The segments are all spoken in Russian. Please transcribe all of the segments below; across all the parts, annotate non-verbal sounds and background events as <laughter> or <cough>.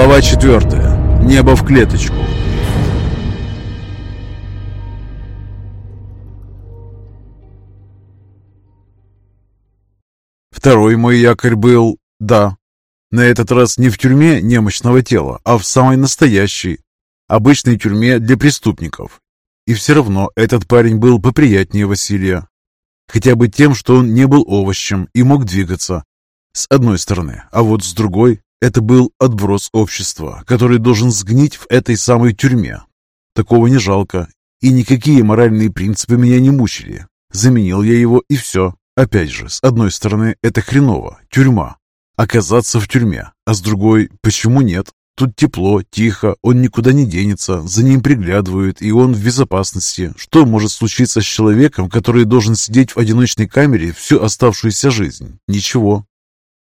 Глава 4. Небо в клеточку. Второй мой якорь был, да, на этот раз не в тюрьме немощного тела, а в самой настоящей, обычной тюрьме для преступников. И все равно этот парень был поприятнее Василия. Хотя бы тем, что он не был овощем и мог двигаться. С одной стороны, а вот с другой, это был отброс общества, который должен сгнить в этой самой тюрьме. Такого не жалко, и никакие моральные принципы меня не мучили. Заменил я его, и все. Опять же, с одной стороны, это хреново, тюрьма. Оказаться в тюрьме, а с другой, почему нет? Тут тепло, тихо, он никуда не денется, за ним приглядывают, и он в безопасности. Что может случиться с человеком, который должен сидеть в одиночной камере всю оставшуюся жизнь? Ничего.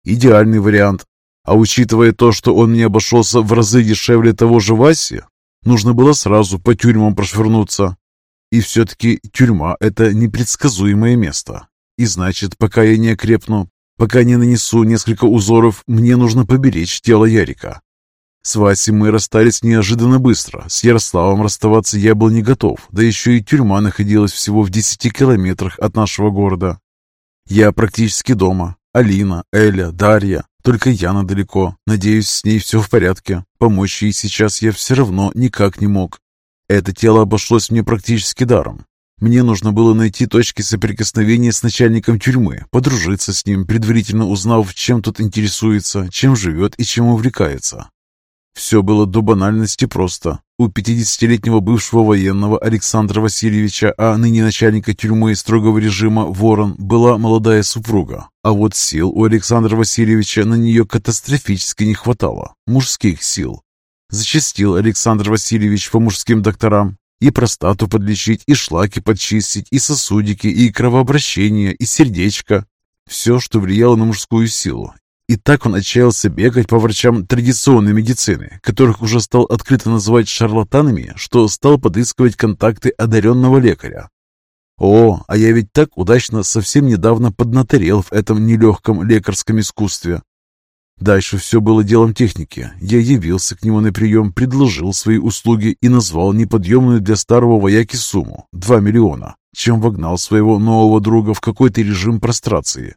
Идеальный вариант. А учитывая то, что он мне обошелся в разы дешевле того же Васи, нужно было сразу по тюрьмам прошвырнуться. И все-таки тюрьма – это непредсказуемое место. И значит, пока я не окрепну, пока не нанесу несколько узоров, мне нужно поберечь тело Ярика. С Васей мы расстались неожиданно быстро. С Ярославом расставаться я был не готов, да еще и тюрьма находилась всего в десяти километрах от нашего города. Я практически дома. Алина, Эля, Дарья. Только Яна далеко. Надеюсь, с ней все в порядке. Помочь ей сейчас я все равно никак не мог. Это тело обошлось мне практически даром. Мне нужно было найти точки соприкосновения с начальником тюрьмы, подружиться с ним, предварительно узнав, чем тот интересуется, чем живет и чем увлекается. Все было до банальности просто. У 50-летнего бывшего военного Александра Васильевича, а ныне начальника тюрьмы строгого режима Ворон, была молодая супруга. А вот сил у Александра Васильевича на нее катастрофически не хватало. Мужских сил. Зачастил Александр Васильевич по мужским докторам. И простату подлечить, и шлаки подчистить, и сосудики, и кровообращение, и сердечко. Все, что влияло на мужскую силу. И так он отчаялся бегать по врачам традиционной медицины, которых уже стал открыто называть шарлатанами, что стал подыскивать контакты одаренного лекаря. О, а я ведь так удачно совсем недавно поднаторел в этом нелегком лекарском искусстве. Дальше все было делом техники. Я явился к нему на прием, предложил свои услуги и назвал неподъемную для старого вояки сумму – 2 миллиона, чем вогнал своего нового друга в какой-то режим прострации.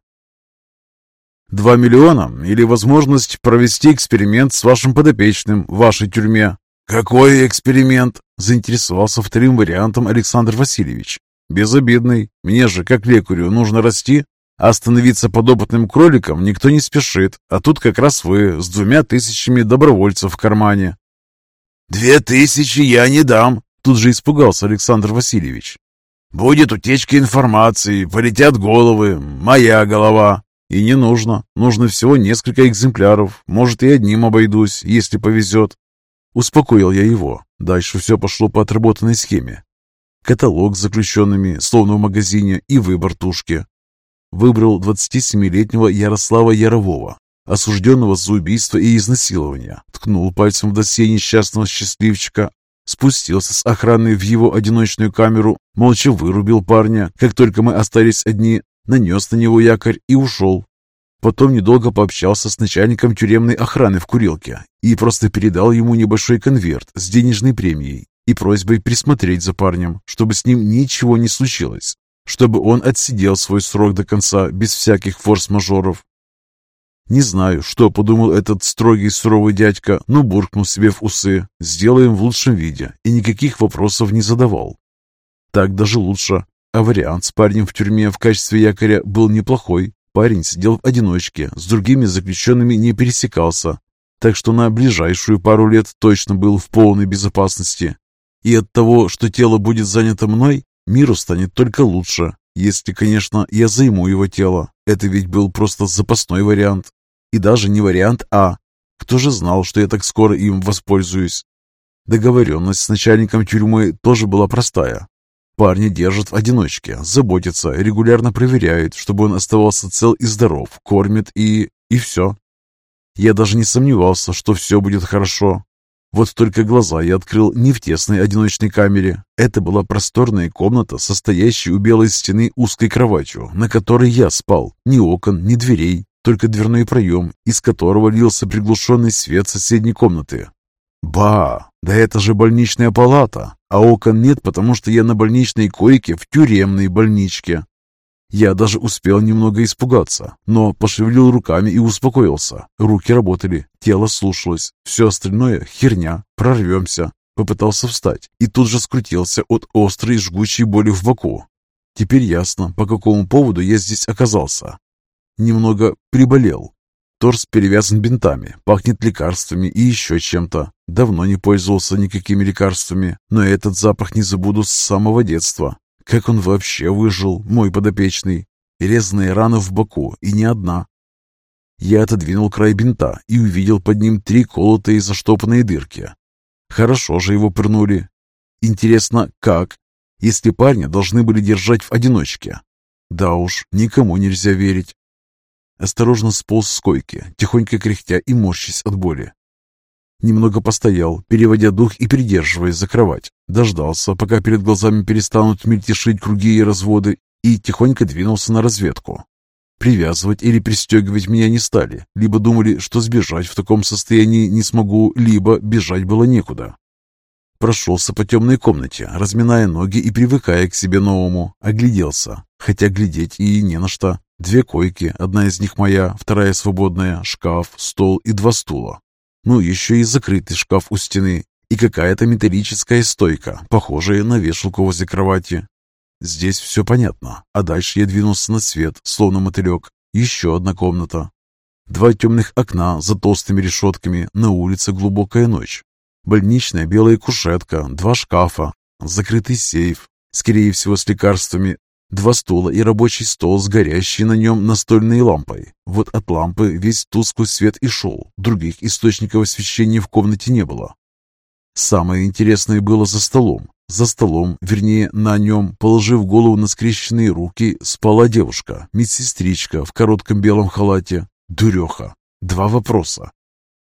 Два миллиона или возможность провести эксперимент с вашим подопечным в вашей тюрьме. Какой эксперимент? Заинтересовался вторым вариантом Александр Васильевич. Безобидный. Мне же, как лекарю, нужно расти. А становиться подопытным кроликом никто не спешит. А тут как раз вы с двумя тысячами добровольцев в кармане. «Две тысячи я не дам!» Тут же испугался Александр Васильевич. «Будет утечка информации, полетят головы, моя голова. И не нужно. Нужно всего несколько экземпляров. Может, и одним обойдусь, если повезет. Успокоил я его. Дальше все пошло по отработанной схеме. Каталог с заключенными, словно в магазине, и выбор тушки. Выбрал 27-летнего Ярослава Ярового, осужденного за убийство и изнасилование. Ткнул пальцем в досье несчастного счастливчика, спустился с охраной в его одиночную камеру, молча вырубил парня, как только мы остались одни, нанес на него якорь и ушел. Потом недолго пообщался с начальником тюремной охраны в курилке и просто передал ему небольшой конверт с денежной премией и просьбой присмотреть за парнем, чтобы с ним ничего не случилось, чтобы он отсидел свой срок до конца без всяких форс-мажоров. Не знаю, что подумал этот строгий суровый дядька, но буркнул себе в усы «сделаем в лучшем виде» и никаких вопросов не задавал. Так даже лучше. А вариант с парнем в тюрьме в качестве якоря был неплохой. Парень сидел в одиночке, с другими заключенными не пересекался, так что на ближайшую пару лет точно был в полной безопасности. И от того, что тело будет занято мной, миру станет только лучше, если, конечно, я займу его тело. Это ведь был просто запасной вариант. И даже не вариант А. Кто же знал, что я так скоро им воспользуюсь? Договоренность с начальником тюрьмы тоже была простая. Парня держат в одиночке, заботятся, регулярно проверяют, чтобы он оставался цел и здоров, кормят и... и все. Я даже не сомневался, что все будет хорошо. Вот только глаза я открыл не в тесной одиночной камере. Это была просторная комната, состоящая у белой стены узкой кроватью, на которой я спал. Ни окон, ни дверей, только дверной проем, из которого лился приглушенный свет соседней комнаты. Ба, да это же больничная палата, а окон нет, потому что я на больничной койке в тюремной больничке. Я даже успел немного испугаться, но пошевелил руками и успокоился. Руки работали, тело слушалось, все остальное — херня, прорвемся. Попытался встать и тут же скрутился от острой жгучей боли в боку. Теперь ясно, по какому поводу я здесь оказался. Немного приболел. Торс перевязан бинтами, пахнет лекарствами и еще чем-то. Давно не пользовался никакими лекарствами, но этот запах не забуду с самого детства. Как он вообще выжил, мой подопечный? Резные раны в боку, и не одна. Я отодвинул край бинта и увидел под ним три колотые заштопанные дырки. Хорошо же его пырнули. Интересно, как? Если парня должны были держать в одиночке. Да уж, никому нельзя верить. Осторожно сполз с койки, тихонько кряхтя и морщись от боли. Немного постоял, переводя дух и придерживаясь за кровать. Дождался, пока перед глазами перестанут мельтешить круги и разводы, и тихонько двинулся на разведку. Привязывать или пристегивать меня не стали, либо думали, что сбежать в таком состоянии не смогу, либо бежать было некуда. Прошелся по темной комнате, разминая ноги и привыкая к себе новому. Огляделся, хотя глядеть и не на что. Две койки, одна из них моя, вторая свободная, шкаф, стол и два стула. Ну, еще и закрытый шкаф у стены и какая-то металлическая стойка, похожая на вешалку возле кровати. Здесь все понятно, а дальше я двинулся на свет, словно мотылек. Еще одна комната. Два темных окна за толстыми решетками, на улице глубокая ночь. Больничная белая кушетка, два шкафа, закрытый сейф, скорее всего с лекарствами, Два стула и рабочий стол с горящей на нем настольной лампой. Вот от лампы весь тусклый свет и шел, других источников освещения в комнате не было. Самое интересное было за столом. За столом, вернее, на нем, положив голову на скрещенные руки, спала девушка, медсестричка в коротком белом халате. Дуреха. Два вопроса.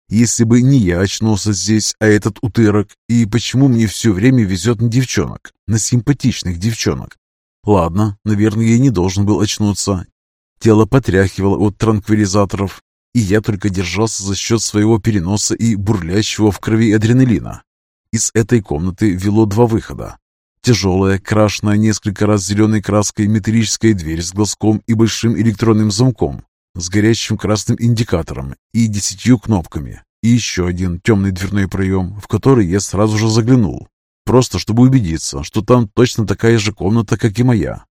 Если бы не я очнулся здесь, а этот утырок, и почему мне все время везет на девчонок, на симпатичных девчонок? Ладно, наверное, я не должен был очнуться. Тело потряхивало от транквилизаторов, и я только держался за счет своего переноса и бурлящего в крови адреналина. Из этой комнаты вело два выхода. Тяжелая, крашенная несколько раз зеленой краской металлическая дверь с глазком и большим электронным замком, с горящим красным индикатором и десятью кнопками, и еще один темный дверной проем, в который я сразу же заглянул. Просто чтобы убедиться, что там точно такая же комната, как и моя.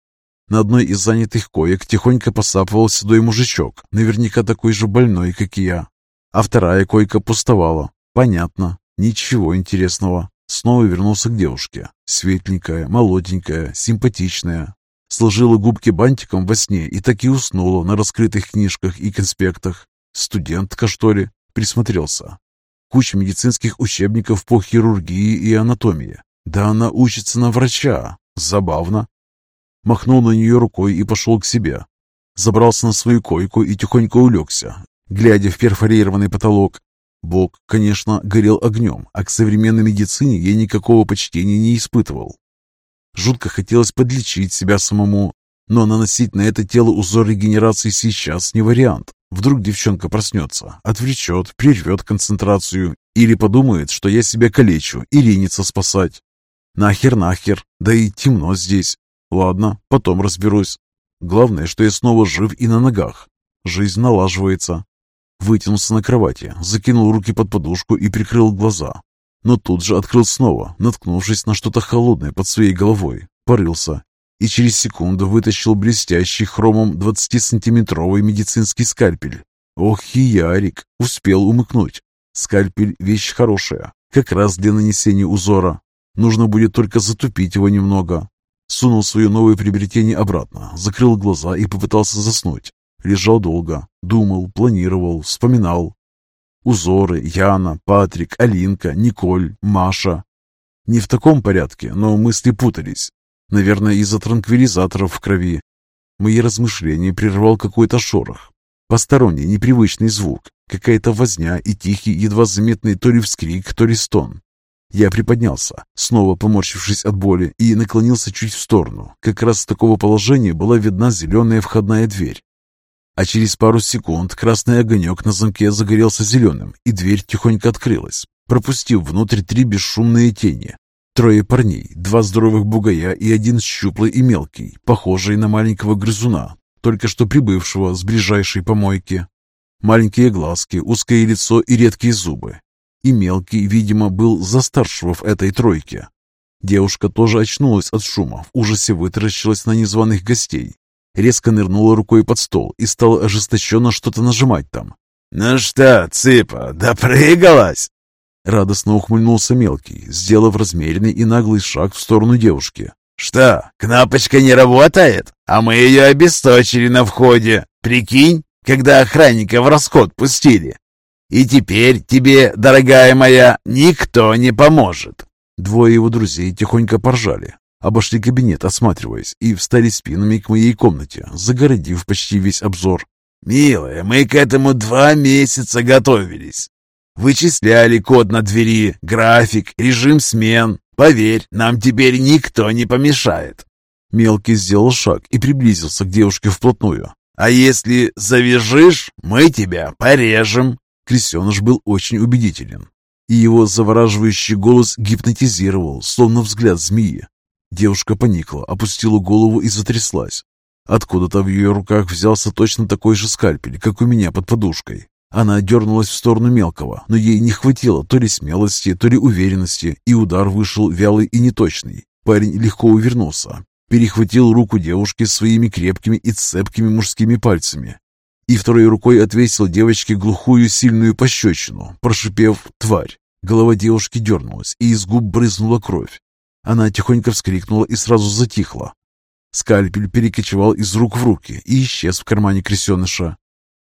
На одной из занятых коек тихонько посапывал седой мужичок, наверняка такой же больной, как и я. А вторая койка пустовала. Понятно. Ничего интересного. Снова вернулся к девушке. Светленькая, молоденькая, симпатичная. Сложила губки бантиком во сне и так и уснула на раскрытых книжках и конспектах. Студентка, что ли? Присмотрелся. Куча медицинских учебников по хирургии и анатомии. Да она учится на врача. Забавно. Махнул на нее рукой и пошел к себе. Забрался на свою койку и тихонько улегся, глядя в перфорированный потолок. Бок, конечно, горел огнем, а к современной медицине я никакого почтения не испытывал. Жутко хотелось подлечить себя самому, но наносить на это тело узор регенерации сейчас не вариант. Вдруг девчонка проснется, отвлечет, прервет концентрацию или подумает, что я себя калечу и ринется спасать. Нахер, нахер, да и темно здесь. Ладно, потом разберусь. Главное, что я снова жив и на ногах. Жизнь налаживается. Вытянулся на кровати, закинул руки под подушку и прикрыл глаза. Но тут же открыл снова, наткнувшись на что-то холодное под своей головой. Порылся и через секунду вытащил блестящий хромом 20-сантиметровый медицинский скальпель. Ох, и Ярик, успел умыкнуть. Скальпель – вещь хорошая, как раз для нанесения узора. Нужно будет только затупить его немного. Сунул свое новое приобретение обратно, закрыл глаза и попытался заснуть. Лежал долго, думал, планировал, вспоминал. Узоры, Яна, Патрик, Алинка, Николь, Маша. Не в таком порядке, но мысли путались. Наверное, из-за транквилизаторов в крови. Мои размышления прервал какой-то шорох. Посторонний, непривычный звук. Какая-то возня и тихий, едва заметный то ли вскрик, то ли стон. Я приподнялся, снова поморщившись от боли, и наклонился чуть в сторону. Как раз с такого положения была видна зеленая входная дверь. А через пару секунд красный огонек на замке загорелся зеленым, и дверь тихонько открылась, пропустив внутрь три бесшумные тени. Трое парней, два здоровых бугая и один щуплый и мелкий, похожий на маленького грызуна, только что прибывшего с ближайшей помойки. Маленькие глазки, узкое лицо и редкие зубы. И мелкий, видимо, был за старшего в этой тройке. Девушка тоже очнулась от шума, в ужасе вытаращилась на незваных гостей. Резко нырнула рукой под стол и стала ожесточенно что-то нажимать там. «Ну что, цыпа, допрыгалась?» Радостно ухмыльнулся мелкий, сделав размеренный и наглый шаг в сторону девушки. «Что, кнопочка не работает? А мы ее обесточили на входе. Прикинь, когда охранника в расход пустили. И теперь тебе, дорогая моя, никто не поможет. Двое его друзей тихонько поржали, обошли кабинет, осматриваясь, и встали спинами к моей комнате, загородив почти весь обзор. «Милая, мы к этому два месяца готовились. Вычисляли код на двери, график, режим смен. Поверь, нам теперь никто не помешает». Мелкий сделал шаг и приблизился к девушке вплотную. А если завяжешь, мы тебя порежем!» Крестеныш был очень убедителен, и его завораживающий голос гипнотизировал, словно взгляд змеи. Девушка поникла, опустила голову и затряслась. Откуда-то в ее руках взялся точно такой же скальпель, как у меня под подушкой. Она дернулась в сторону мелкого, но ей не хватило то ли смелости, то ли уверенности, и удар вышел вялый и неточный. Парень легко увернулся, перехватил руку девушки своими крепкими и цепкими мужскими пальцами и второй рукой отвесил девочке глухую сильную пощечину, прошипев «тварь». Голова девушки дернулась, и из губ брызнула кровь. Она тихонько вскрикнула и сразу затихла. Скальпель перекочевал из рук в руки и исчез в кармане крестеныша.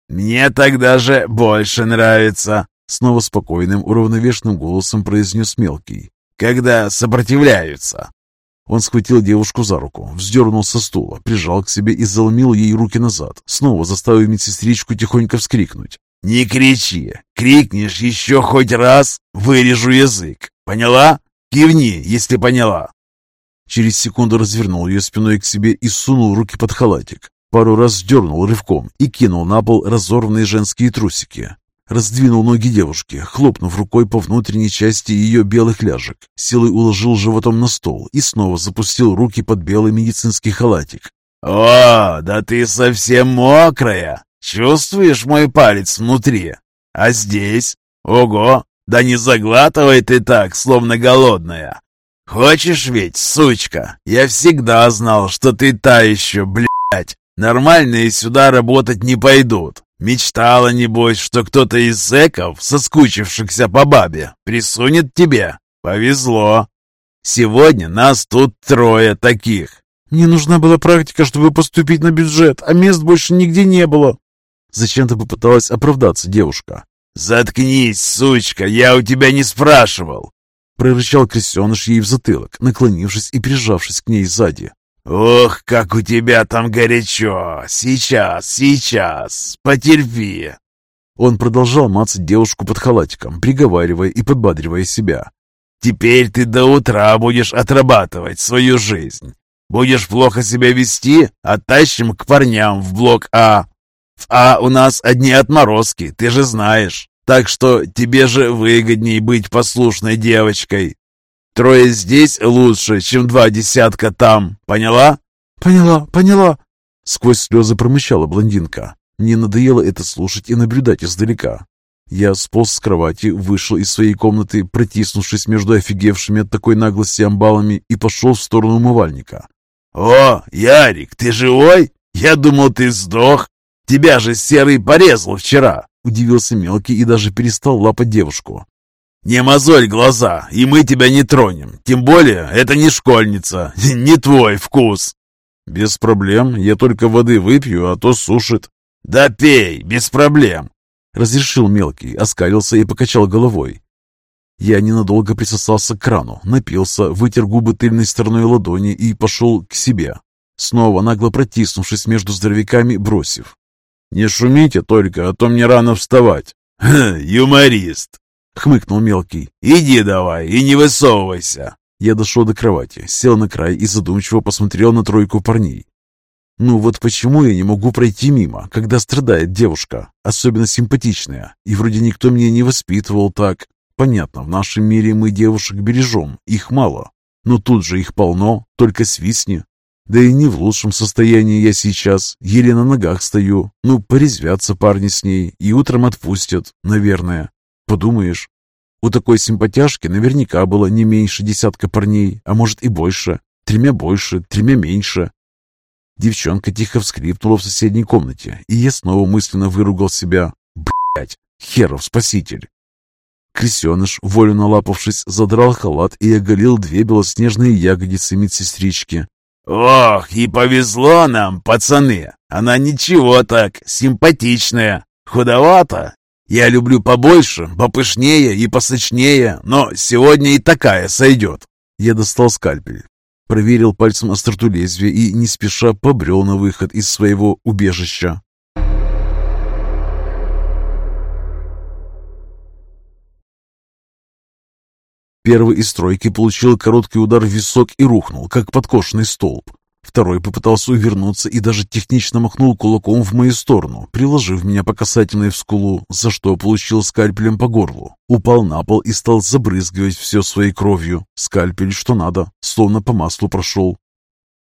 «Мне так даже больше нравится!» Снова спокойным, уравновешенным голосом произнес мелкий. «Когда сопротивляются!» Он схватил девушку за руку, вздернул со стула, прижал к себе и заломил ей руки назад, снова заставив медсестричку тихонько вскрикнуть. «Не кричи! Крикнешь еще хоть раз, вырежу язык! Поняла? Кивни, если поняла!» Через секунду развернул ее спиной к себе и сунул руки под халатик. Пару раз сдернул рывком и кинул на пол разорванные женские трусики. Раздвинул ноги девушки, хлопнув рукой по внутренней части ее белых ляжек. Силой уложил животом на стол и снова запустил руки под белый медицинский халатик. «О, да ты совсем мокрая! Чувствуешь мой палец внутри? А здесь? Ого! Да не заглатывай ты так, словно голодная! Хочешь ведь, сучка? Я всегда знал, что ты та еще, блядь! Нормальные сюда работать не пойдут. Мечтала, небось, что кто-то из зэков, соскучившихся по бабе, присунет тебе. Повезло. Сегодня нас тут трое таких. Мне нужна была практика, чтобы поступить на бюджет, а мест больше нигде не было. Зачем-то попыталась оправдаться девушка. «Заткнись, сучка, я у тебя не спрашивал!» Прорычал крестеныш ей в затылок, наклонившись и прижавшись к ней сзади. «Ох, как у тебя там горячо! Сейчас, сейчас! Потерпи!» Он продолжал мацать девушку под халатиком, приговаривая и подбадривая себя. «Теперь ты до утра будешь отрабатывать свою жизнь. Будешь плохо себя вести, оттащим к парням в блок А. В А у нас одни отморозки, ты же знаешь. Так что тебе же выгодней быть послушной девочкой, Трое здесь лучше, чем два десятка там. Поняла?» «Поняла, поняла!» Сквозь слезы промычала блондинка. Мне надоело это слушать и наблюдать издалека. Я сполз с кровати, вышел из своей комнаты, протиснувшись между офигевшими от такой наглости амбалами, и пошел в сторону умывальника. «О, Ярик, ты живой? Я думал, ты сдох. Тебя же Серый порезал вчера!» Удивился мелкий и даже перестал лапать девушку. «Не мозоль глаза, и мы тебя не тронем. Тем более, это не школьница, <laughs> не твой вкус». «Без проблем, я только воды выпью, а то сушит». «Да пей, без проблем», — разрешил мелкий, оскалился и покачал головой. Я ненадолго присосался к крану, напился, вытер губы тыльной стороной ладони и пошел к себе. Снова нагло протиснувшись между здоровяками, бросив. «Не шумите только, а то мне рано вставать». <laughs> «Юморист!» — хмыкнул мелкий. «Иди давай и не высовывайся!» Я дошел до кровати, сел на край и задумчиво посмотрел на тройку парней. Ну вот почему я не могу пройти мимо, когда страдает девушка, особенно симпатичная, и вроде никто меня не воспитывал так. Понятно, в нашем мире мы девушек бережем, их мало, но тут же их полно, только свистни. Да и не в лучшем состоянии я сейчас, еле на ногах стою. Ну, порезвятся парни с ней и утром отпустят, наверное. Подумаешь, у такой симпатяшки наверняка было не меньше десятка парней, а может и больше. Тремя больше, тремя меньше. Девчонка тихо вскрипнула в соседней комнате, и я снова мысленно выругал себя. Блять, херов спаситель. Крысеныш, волю налапавшись, задрал халат и оголил две белоснежные ягодицы медсестрички. «Ох, и повезло нам, пацаны! Она ничего так, симпатичная. Худовата. Я люблю побольше, попышнее и посочнее, но сегодня и такая сойдет». Я достал скальпель, проверил пальцем остроту лезвия и не спеша побрел на выход из своего убежища. Первый из тройки получил короткий удар в висок и рухнул, как подкошенный столб. Второй попытался увернуться и даже технично махнул кулаком в мою сторону, приложив меня по касательной в скулу, за что получил скальпелем по горлу. Упал на пол и стал забрызгивать все своей кровью. Скальпель что надо, словно по маслу прошел.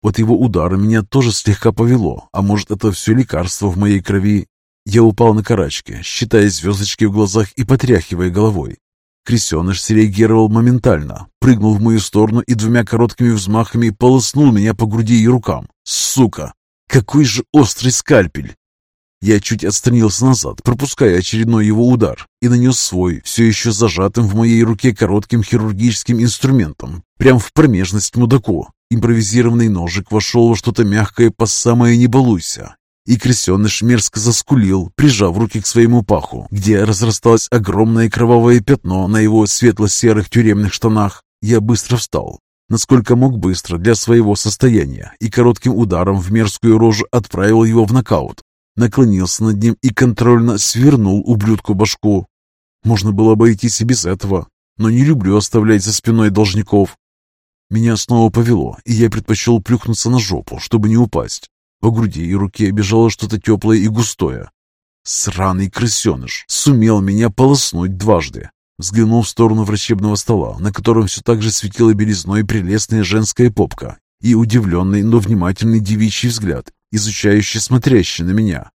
От его удара меня тоже слегка повело, а может это все лекарство в моей крови. Я упал на карачки, считая звездочки в глазах и потряхивая головой. Крестеныш среагировал моментально, прыгнул в мою сторону и двумя короткими взмахами полоснул меня по груди и рукам. Сука! Какой же острый скальпель! Я чуть отстранился назад, пропуская очередной его удар, и нанес свой, все еще зажатым в моей руке коротким хирургическим инструментом, прям в промежность мудаку. Импровизированный ножик вошел во что-то мягкое по самое не балуйся, и крестеныш мерзко заскулил, прижав руки к своему паху, где разрасталось огромное кровавое пятно на его светло-серых тюремных штанах. Я быстро встал, насколько мог быстро для своего состояния, и коротким ударом в мерзкую рожу отправил его в нокаут. Наклонился над ним и контрольно свернул ублюдку башку. Можно было обойтись и без этого, но не люблю оставлять за спиной должников. Меня снова повело, и я предпочел плюхнуться на жопу, чтобы не упасть. По груди и руке бежало что-то теплое и густое. Сраный крысеныш сумел меня полоснуть дважды. Взглянул в сторону врачебного стола, на котором все так же светила белизной прелестная женская попка и удивленный, но внимательный девичий взгляд, изучающий смотрящий на меня.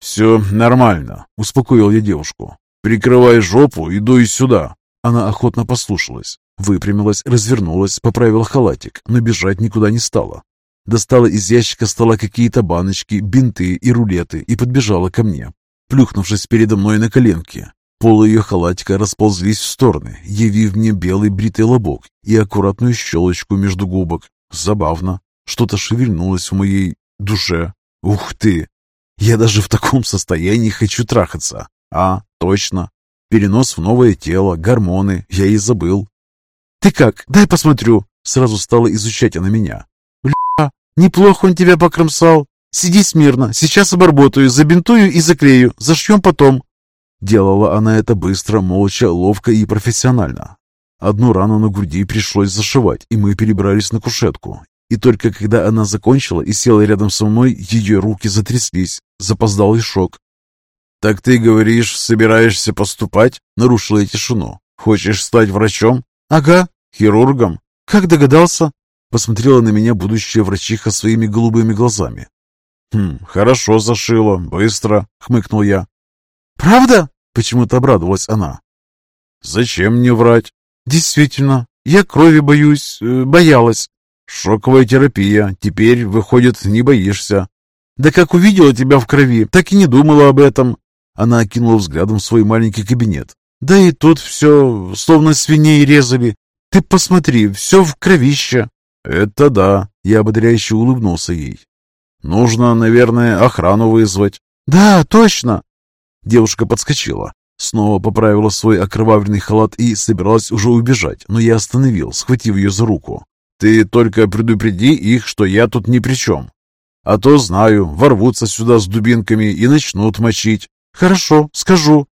«Все нормально», — успокоил я девушку. «Прикрывай жопу и дуй сюда». Она охотно послушалась, выпрямилась, развернулась, поправила халатик, но бежать никуда не стала. Достала из ящика стола какие-то баночки, бинты и рулеты и подбежала ко мне, плюхнувшись передо мной на коленки. Полы ее халатика расползлись в стороны, явив мне белый бритый лобок и аккуратную щелочку между губок. Забавно. Что-то шевельнулось в моей душе. Ух ты! Я даже в таком состоянии хочу трахаться. А, точно. Перенос в новое тело, гормоны, я и забыл. «Ты как? Дай посмотрю!» Сразу стала изучать она меня. «Неплохо он тебя покромсал. Сиди смирно, сейчас обработаю, забинтую и заклею, зашьем потом». Делала она это быстро, молча, ловко и профессионально. Одну рану на груди пришлось зашивать, и мы перебрались на кушетку. И только когда она закончила и села рядом со мной, ее руки затряслись. Запоздалый шок. «Так ты, говоришь, собираешься поступать?» Нарушила я тишину. «Хочешь стать врачом?» «Ага». «Хирургом?» «Как догадался?» Посмотрела на меня будущая врачиха своими голубыми глазами. «Хм, хорошо зашила, быстро», — хмыкнул я. «Правда?» — почему-то обрадовалась она. «Зачем мне врать?» «Действительно, я крови боюсь, э, боялась». «Шоковая терапия. Теперь, выходит, не боишься». «Да как увидела тебя в крови, так и не думала об этом». Она окинула взглядом свой маленький кабинет. «Да и тут все, словно свиней резали. Ты посмотри, все в кровище». «Это да», — я ободряюще улыбнулся ей. «Нужно, наверное, охрану вызвать». «Да, точно!» Девушка подскочила, снова поправила свой окровавленный халат и собиралась уже убежать, но я остановил, схватив ее за руку. «Ты только предупреди их, что я тут ни при чем. А то, знаю, ворвутся сюда с дубинками и начнут мочить». «Хорошо, скажу»,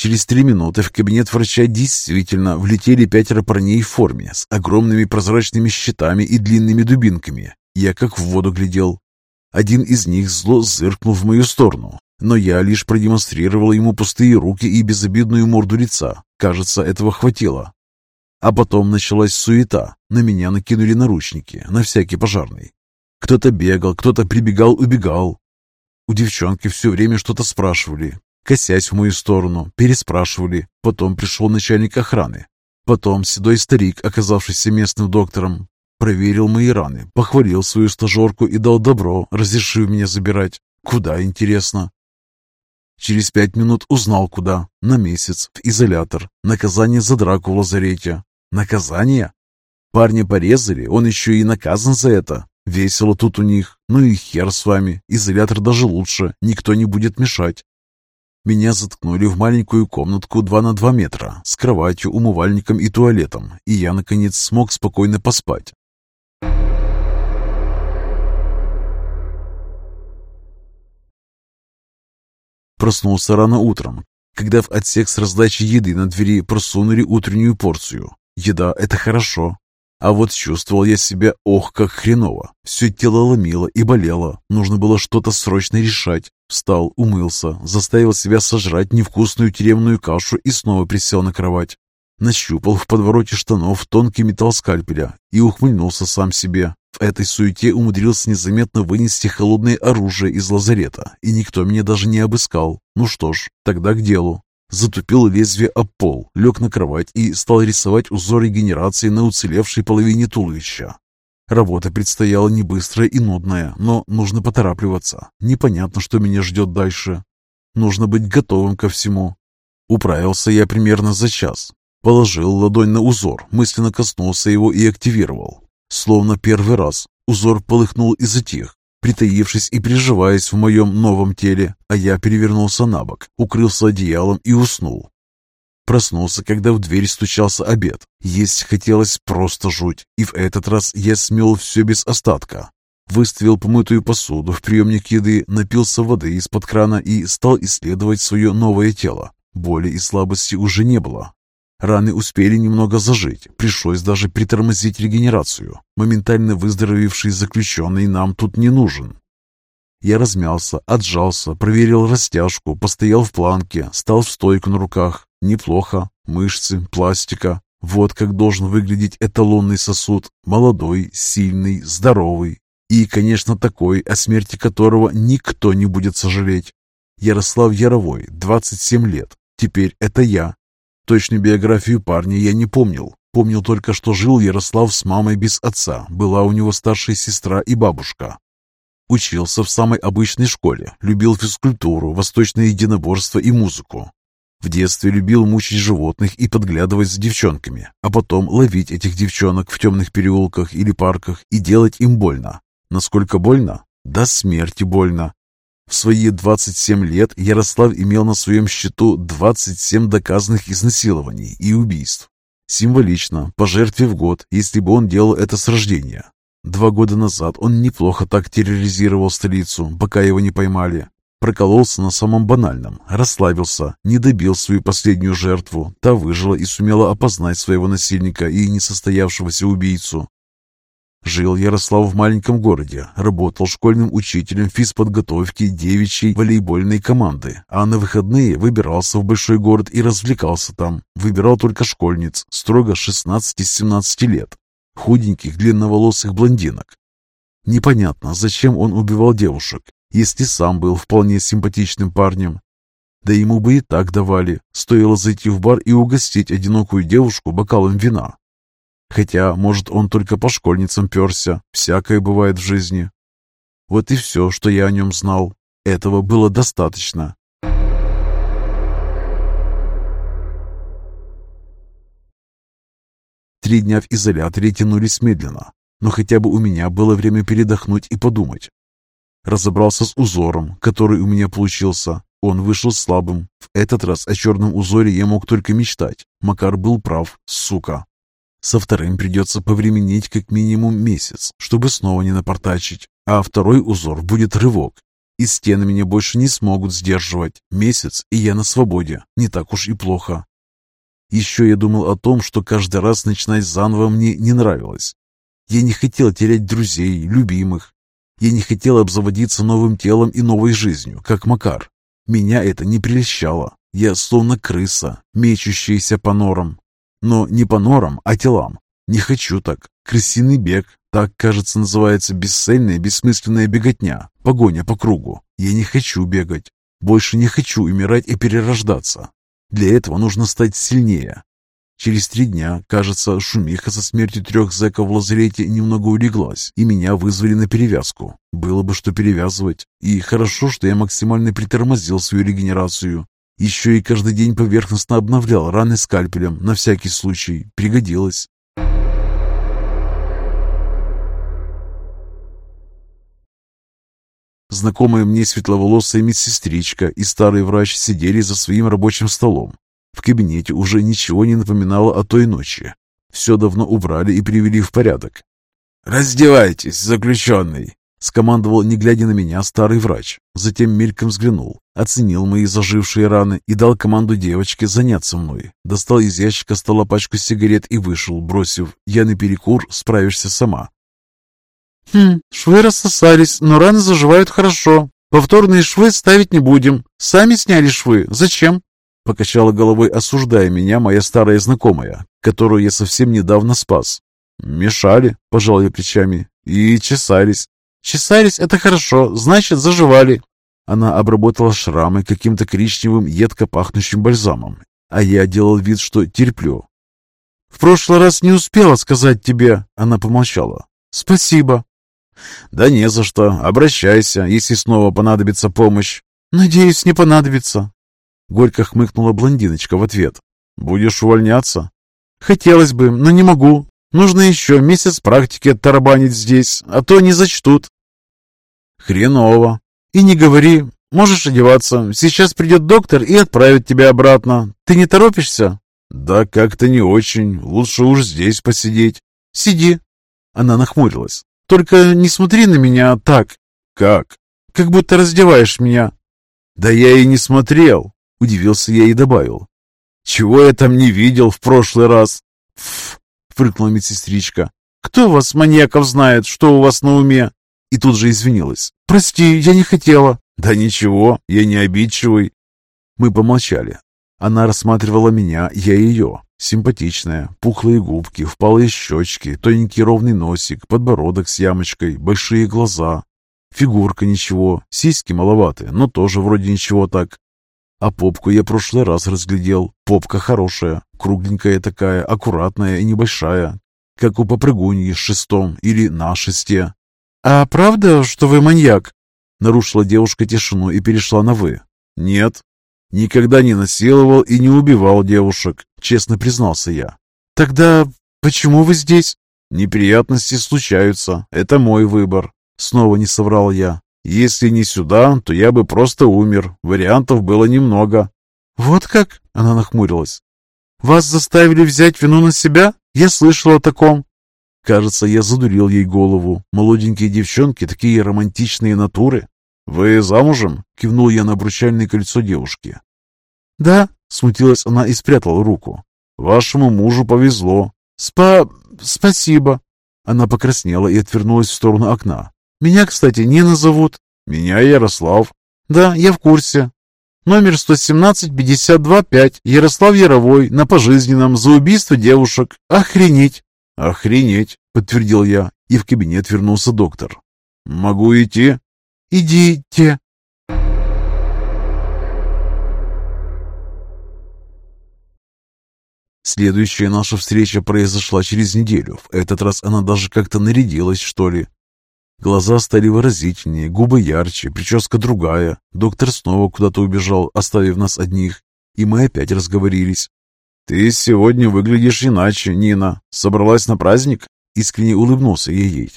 Через три минуты в кабинет врача действительно влетели пятеро парней в форме с огромными прозрачными щитами и длинными дубинками. Я как в воду глядел. Один из них зло зыркнул в мою сторону, но я лишь продемонстрировал ему пустые руки и безобидную морду лица. Кажется, этого хватило. А потом началась суета. На меня накинули наручники, на всякий пожарный. Кто-то бегал, кто-то прибегал, убегал. У девчонки все время что-то спрашивали, косясь в мою сторону, переспрашивали. Потом пришел начальник охраны. Потом седой старик, оказавшийся местным доктором, проверил мои раны, похвалил свою стажерку и дал добро, разрешив меня забирать. Куда, интересно? Через пять минут узнал, куда. На месяц, в изолятор. Наказание за драку в лазарете. Наказание? Парня порезали, он еще и наказан за это. Весело тут у них. Ну и хер с вами. Изолятор даже лучше, никто не будет мешать. Меня заткнули в маленькую комнатку 2 на 2 метра с кроватью, умывальником и туалетом, и я, наконец, смог спокойно поспать. Проснулся рано утром, когда в отсек с раздачей еды на двери просунули утреннюю порцию. Еда – это хорошо. А вот чувствовал я себя, ох, как хреново. Все тело ломило и болело. Нужно было что-то срочно решать. Встал, умылся, заставил себя сожрать невкусную тюремную кашу и снова присел на кровать. Нащупал в подвороте штанов тонкий металл скальпеля и ухмыльнулся сам себе. В этой суете умудрился незаметно вынести холодное оружие из лазарета, и никто меня даже не обыскал. Ну что ж, тогда к делу. Затупил лезвие об пол, лег на кровать и стал рисовать узоры генерации на уцелевшей половине туловища. Работа предстояла не быстрая и нудная, но нужно поторапливаться. Непонятно, что меня ждет дальше. Нужно быть готовым ко всему. Управился я примерно за час. Положил ладонь на узор, мысленно коснулся его и активировал. Словно первый раз узор полыхнул и затих, притаившись и приживаясь в моем новом теле, а я перевернулся на бок, укрылся одеялом и уснул. Проснулся, когда в дверь стучался обед. Есть хотелось просто жуть, и в этот раз я смел все без остатка. Выставил помытую посуду в приемник еды, напился воды из-под крана и стал исследовать свое новое тело. Боли и слабости уже не было. Раны успели немного зажить, пришлось даже притормозить регенерацию. Моментально выздоровевший заключенный нам тут не нужен. Я размялся, отжался, проверил растяжку, постоял в планке, стал в стойку на руках. Неплохо. Мышцы, пластика. Вот как должен выглядеть эталонный сосуд. Молодой, сильный, здоровый. И, конечно, такой, о смерти которого никто не будет сожалеть. Ярослав Яровой, 27 лет. Теперь это я, Точную биографию парня я не помнил. Помнил только, что жил Ярослав с мамой без отца, была у него старшая сестра и бабушка. Учился в самой обычной школе, любил физкультуру, восточное единоборство и музыку. В детстве любил мучить животных и подглядывать за девчонками, а потом ловить этих девчонок в темных переулках или парках и делать им больно. Насколько больно? До смерти больно. В свои 27 лет Ярослав имел на своем счету 27 доказанных изнасилований и убийств. Символично, по жертве в год, если бы он делал это с рождения. Два года назад он неплохо так терроризировал столицу, пока его не поймали. Прокололся на самом банальном, расслабился, не добил свою последнюю жертву, та выжила и сумела опознать своего насильника и несостоявшегося убийцу. Жил Ярослав в маленьком городе, работал школьным учителем физподготовки девичьей волейбольной команды, а на выходные выбирался в большой город и развлекался там. Выбирал только школьниц, строго 16-17 лет, худеньких длинноволосых блондинок. Непонятно, зачем он убивал девушек, если сам был вполне симпатичным парнем. Да ему бы и так давали, стоило зайти в бар и угостить одинокую девушку бокалом вина. Хотя, может, он только по школьницам перся. Всякое бывает в жизни. Вот и все, что я о нем знал. Этого было достаточно. Три дня в изоляторе тянулись медленно, но хотя бы у меня было время передохнуть и подумать. Разобрался с узором, который у меня получился. Он вышел слабым. В этот раз о черном узоре я мог только мечтать. Макар был прав, сука. Со вторым придется повременить как минимум месяц, чтобы снова не напортачить. А второй узор будет рывок. И стены меня больше не смогут сдерживать. Месяц, и я на свободе. Не так уж и плохо. Еще я думал о том, что каждый раз начинать заново мне не нравилось. Я не хотел терять друзей, любимых. Я не хотел обзаводиться новым телом и новой жизнью, как Макар. Меня это не прельщало. Я словно крыса, мечущаяся по норам. Но не по норам, а телам. Не хочу так. Крысиный бег, так, кажется, называется бесцельная, бессмысленная беготня, погоня по кругу. Я не хочу бегать. Больше не хочу умирать и перерождаться. Для этого нужно стать сильнее. Через три дня, кажется, шумиха со смертью трех зэков в лазарете немного улеглась, и меня вызвали на перевязку. Было бы что перевязывать. И хорошо, что я максимально притормозил свою регенерацию. Еще и каждый день поверхностно обновлял раны скальпелем, на всякий случай. Пригодилось. Знакомая мне светловолосая медсестричка и старый врач сидели за своим рабочим столом. В кабинете уже ничего не напоминало о той ночи. Все давно убрали и привели в порядок. «Раздевайтесь, заключенный!» Скомандовал, не глядя на меня, старый врач. Затем мельком взглянул, оценил мои зажившие раны и дал команду девочке заняться мной. Достал из ящика стола пачку сигарет и вышел, бросив «Я на перекур, справишься сама». «Хм, швы рассосались, но раны заживают хорошо. Повторные швы ставить не будем. Сами сняли швы. Зачем?» Покачала головой, осуждая меня моя старая знакомая, которую я совсем недавно спас. «Мешали», — пожал я плечами, — «и чесались». «Чесались — это хорошо, значит, заживали». Она обработала шрамы каким-то коричневым, едко пахнущим бальзамом, а я делал вид, что терплю. «В прошлый раз не успела сказать тебе», — она помолчала. «Спасибо». «Да не за что. Обращайся, если снова понадобится помощь». «Надеюсь, не понадобится». Горько хмыкнула блондиночка в ответ. «Будешь увольняться?» «Хотелось бы, но не могу. Нужно еще месяц практики оттарабанить здесь, а то не зачтут». «Хреново». «И не говори. Можешь одеваться. Сейчас придет доктор и отправит тебя обратно. Ты не торопишься?» «Да как-то не очень. Лучше уж здесь посидеть». «Сиди». Она нахмурилась. Только не смотри на меня так. Как? Как будто раздеваешь меня. Да я и не смотрел, удивился я и добавил. Чего я там не видел в прошлый раз? Ф, фыркнула медсестричка. Кто вас, маньяков, знает, что у вас на уме? И тут же извинилась. Прости, я не хотела. Да ничего, я не обидчивый. Мы помолчали. Она рассматривала меня, я ее. Симпатичная, пухлые губки, впалые щечки, тоненький ровный носик, подбородок с ямочкой, большие глаза. Фигурка ничего, сиськи маловаты, но тоже вроде ничего так. А попку я прошлый раз разглядел. Попка хорошая, кругленькая такая, аккуратная и небольшая, как у попрыгуньи с шестом или на шесте. «А правда, что вы маньяк?» Нарушила девушка тишину и перешла на «вы». «Нет, Никогда не насиловал и не убивал девушек, честно признался я. Тогда почему вы здесь? Неприятности случаются, это мой выбор. Снова не соврал я. Если не сюда, то я бы просто умер. Вариантов было немного. Вот как? Она нахмурилась. Вас заставили взять вину на себя? Я слышала о таком. Кажется, я задурил ей голову. Молоденькие девчонки, такие романтичные натуры. «Вы замужем?» — кивнул я на обручальное кольцо девушки. «Да», — смутилась она и спрятала руку. «Вашему мужу повезло». «Спа... спасибо». Она покраснела и отвернулась в сторону окна. «Меня, кстати, не назовут». «Меня Ярослав». «Да, я в курсе. Номер 117-52-5, Ярослав Яровой, на пожизненном, за убийство девушек. Охренеть!» «Охренеть!» — подтвердил я, и в кабинет вернулся доктор. «Могу идти?» «Идите!» Следующая наша встреча произошла через неделю. В этот раз она даже как-то нарядилась, что ли. Глаза стали выразительнее, губы ярче, прическа другая. Доктор снова куда-то убежал, оставив нас одних, и мы опять разговорились. «Ты сегодня выглядишь иначе, Нина. Собралась на праздник?» Искренне улыбнулся я ей.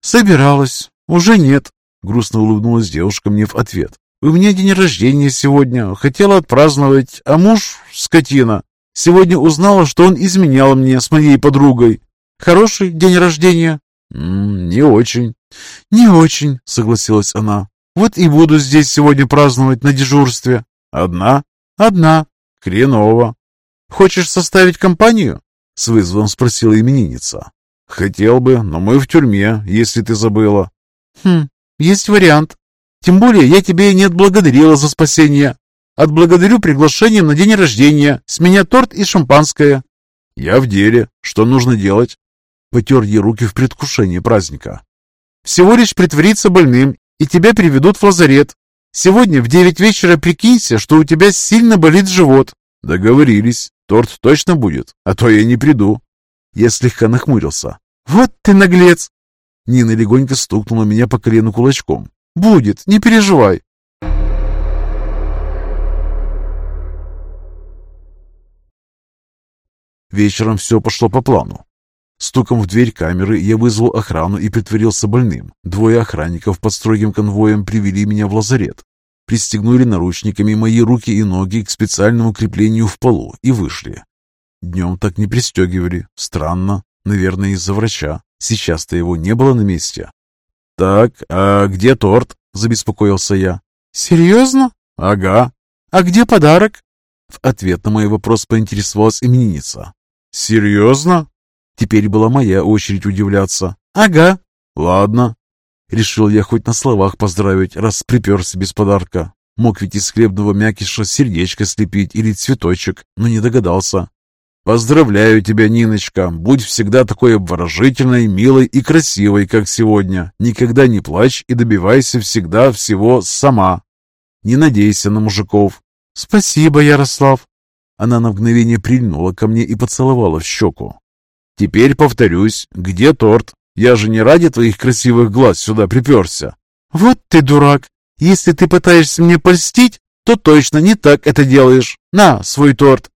«Собиралась. Уже нет. Грустно улыбнулась девушка мне в ответ. «У меня день рождения сегодня. Хотела отпраздновать, а муж, скотина, сегодня узнала, что он изменял мне с моей подругой. Хороший день рождения?» «Не очень». «Не очень», — согласилась она. «Вот и буду здесь сегодня праздновать на дежурстве». «Одна?» «Одна». «Хреново». «Хочешь составить компанию?» — с вызовом спросила именинница. Хотел бы, но мы в тюрьме, если ты забыла. Хм, есть вариант. Тем более я тебе не отблагодарила за спасение. Отблагодарю приглашением на день рождения. С меня торт и шампанское. Я в деле. Что нужно делать? Потер ей руки в предвкушении праздника. Всего лишь притвориться больным, и тебя приведут в лазарет. Сегодня в девять вечера прикинься, что у тебя сильно болит живот. Договорились. Торт точно будет, а то я не приду. Я слегка нахмурился. Вот ты наглец! Нина легонько стукнула меня по колену кулачком. «Будет, не переживай. Вечером все пошло по плану. Стуком в дверь камеры я вызвал охрану и притворился больным. Двое охранников под строгим конвоем привели меня в лазарет. Пристегнули наручниками мои руки и ноги к специальному креплению в полу и вышли. Днем так не пристегивали. Странно. Наверное, из-за врача. Сейчас-то его не было на месте. «Так, а где торт?» – забеспокоился я. «Серьезно?» «Ага». «А где подарок?» В ответ на мой вопрос поинтересовалась именинница. «Серьезно?» Теперь была моя очередь удивляться. «Ага». «Ладно». Решил я хоть на словах поздравить, раз приперся без подарка. Мог ведь из хлебного мякиша сердечко слепить или цветочек, но не догадался. «Поздравляю тебя, Ниночка! Будь всегда такой обворожительной, милой и красивой, как сегодня. Никогда не плачь и добивайся всегда всего сама. Не надейся на мужиков». «Спасибо, Ярослав!» Она на мгновение прильнула ко мне и поцеловала в щеку. «Теперь повторюсь, где торт? Я же не ради твоих красивых глаз сюда приперся». «Вот ты дурак! Если ты пытаешься мне польстить, то точно не так это делаешь. На, свой торт!»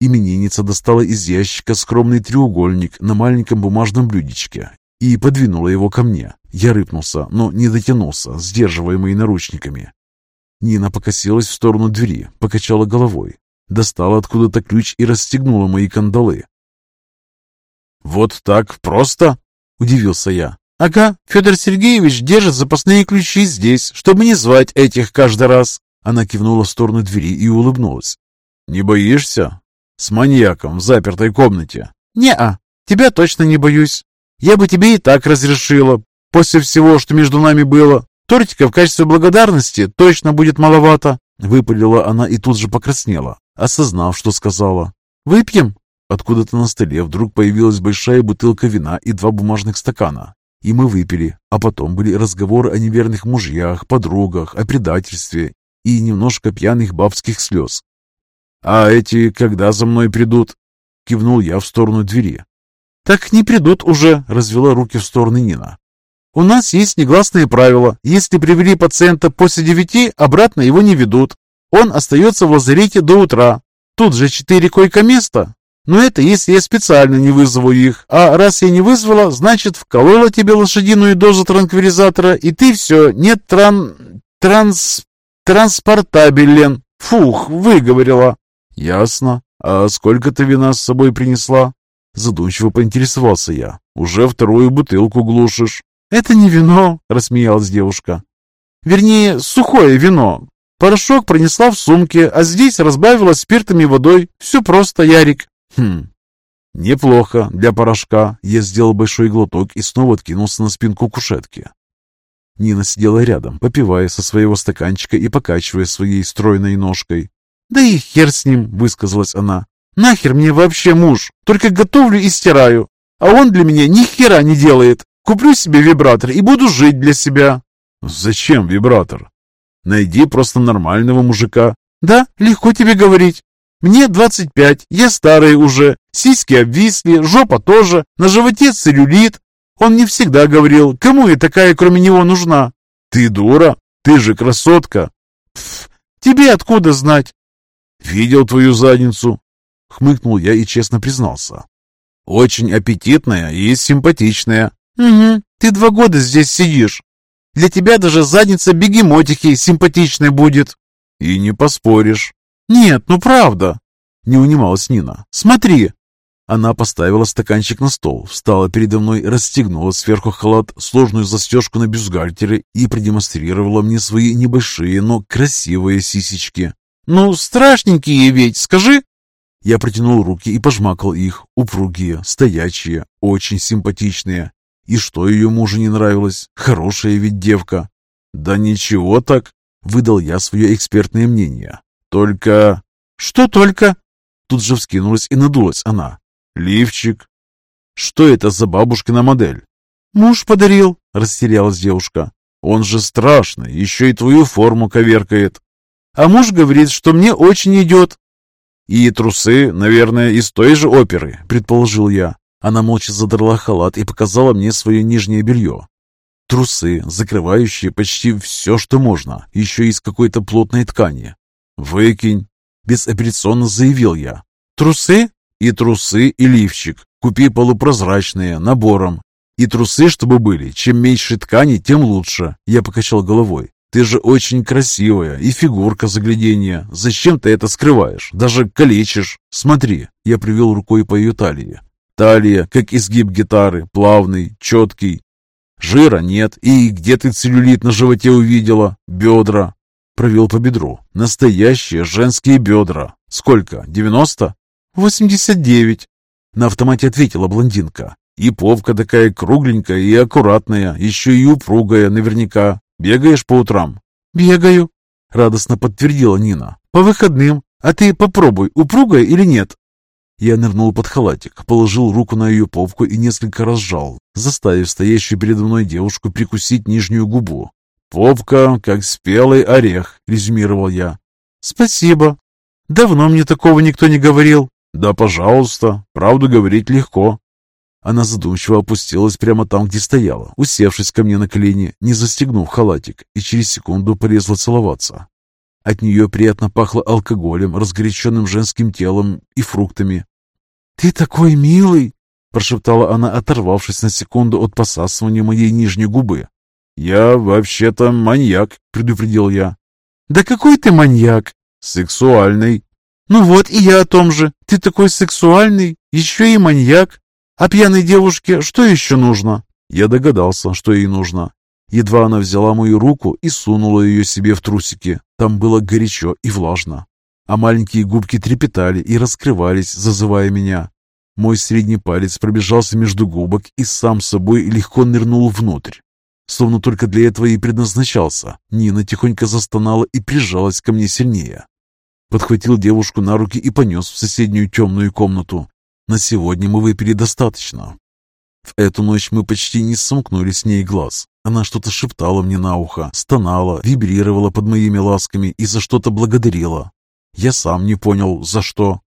Именинница достала из ящика скромный треугольник на маленьком бумажном блюдечке и подвинула его ко мне. Я рыпнулся, но не дотянулся, сдерживаемый наручниками. Нина покосилась в сторону двери, покачала головой, достала откуда-то ключ и расстегнула мои кандалы. «Вот так просто?» – удивился я. «Ага, Федор Сергеевич держит запасные ключи здесь, чтобы не звать этих каждый раз». Она кивнула в сторону двери и улыбнулась. «Не боишься? С маньяком в запертой комнате?» «Не-а, тебя точно не боюсь. Я бы тебе и так разрешила, после всего, что между нами было. Тортика в качестве благодарности точно будет маловато», — выпалила она и тут же покраснела, осознав, что сказала. «Выпьем?» Откуда-то на столе вдруг появилась большая бутылка вина и два бумажных стакана. И мы выпили, а потом были разговоры о неверных мужьях, подругах, о предательстве и немножко пьяных бабских слез. «А эти когда за мной придут?» Кивнул я в сторону двери. «Так не придут уже», — развела руки в стороны Нина. «У нас есть негласные правила. Если привели пациента после девяти, обратно его не ведут. Он остается в лазарете до утра. Тут же четыре койко-места. Но это если я специально не вызову их. А раз я не вызвала, значит, вколола тебе лошадиную дозу транквилизатора, и ты все, нет тран... транс... транспортабелен. Фух, выговорила. «Ясно. А сколько ты вина с собой принесла?» Задумчиво поинтересовался я. «Уже вторую бутылку глушишь». «Это не вино», — рассмеялась девушка. «Вернее, сухое вино. Порошок пронесла в сумке, а здесь разбавила спиртом и водой. Все просто, Ярик». «Хм, неплохо для порошка». Я сделал большой глоток и снова откинулся на спинку кушетки. Нина сидела рядом, попивая со своего стаканчика и покачивая своей стройной ножкой. «Да и хер с ним», — высказалась она. «Нахер мне вообще муж? Только готовлю и стираю. А он для меня ни хера не делает. Куплю себе вибратор и буду жить для себя». «Зачем вибратор? Найди просто нормального мужика». «Да, легко тебе говорить. Мне 25, я старый уже, сиськи обвисли, жопа тоже, на животе целлюлит. Он не всегда говорил, кому я такая кроме него нужна». «Ты дура? Ты же красотка!» Пф, тебе откуда знать? «Видел твою задницу!» — хмыкнул я и честно признался. «Очень аппетитная и симпатичная». «Угу, ты два года здесь сидишь. Для тебя даже задница бегемотики симпатичной будет». «И не поспоришь». «Нет, ну правда!» — не унималась Нина. «Смотри!» Она поставила стаканчик на стол, встала передо мной, расстегнула сверху халат, сложную застежку на бюстгальтере и продемонстрировала мне свои небольшие, но красивые сисечки. «Ну, страшненькие ведь, скажи!» Я протянул руки и пожмакал их, упругие, стоячие, очень симпатичные. И что ее мужу не нравилось? Хорошая ведь девка. Да ничего так, выдал я свое экспертное мнение. Только... Что только? Тут же вскинулась и надулась она. Лифчик. Что это за бабушкина модель? Муж подарил, растерялась девушка. Он же страшный, еще и твою форму коверкает. А муж говорит, что мне очень идет. И трусы, наверное, из той же оперы, предположил я. Она молча задрала халат и показала мне свое нижнее белье. Трусы, закрывающие почти все, что можно, еще из какой-то плотной ткани. «Выкинь!» – безапелляционно заявил я. «Трусы?» «И трусы, и лифчик. Купи полупрозрачные, набором. И трусы, чтобы были. Чем меньше ткани, тем лучше». Я покачал головой. «Ты же очень красивая, и фигурка заглядения. Зачем ты это скрываешь? Даже калечишь. Смотри». Я привел рукой по ее талии. Талия, как изгиб гитары, плавный, четкий. Жира нет. И где ты целлюлит на животе увидела? Бедра. Провел по бедру. Настоящие женские бедра. Сколько? Девяносто? Восемьдесят девять. На автомате ответила блондинка. И повка такая кругленькая и аккуратная, еще и упругая наверняка. Бегаешь по утрам? Бегаю. Радостно подтвердила Нина. По выходным. А ты попробуй, упругая или нет? Я нырнул под халатик, положил руку на ее попку и несколько раз сжал, заставив стоящую передо мной девушку прикусить нижнюю губу. «Попка, как спелый орех», — резюмировал я. «Спасибо. Давно мне такого никто не говорил». «Да, пожалуйста. Правду говорить легко». Она задумчиво опустилась прямо там, где стояла, усевшись ко мне на колени, не застегнув халатик, и через секунду полезла целоваться. От нее приятно пахло алкоголем, разгоряченным женским телом и фруктами. «Ты такой милый!» – прошептала она, оторвавшись на секунду от посасывания моей нижней губы. «Я вообще-то маньяк», – предупредил я. «Да какой ты маньяк?» «Сексуальный». «Ну вот и я о том же. Ты такой сексуальный, еще и маньяк. А пьяной девушке что еще нужно?» Я догадался, что ей нужно. Едва она взяла мою руку и сунула ее себе в трусики. Там было горячо и влажно. А маленькие губки трепетали и раскрывались, зазывая меня. Мой средний палец пробежался между губок и сам собой легко нырнул внутрь. Словно только для этого и предназначался. Нина тихонько застонала и прижалась ко мне сильнее. Подхватил девушку на руки и понес в соседнюю темную комнату. На сегодня мы выпили достаточно. В эту ночь мы почти не сомкнули с ней глаз. Она что-то шептала мне на ухо, стонала, вибрировала под моими ласками и за что-то благодарила. Я сам не понял, за что.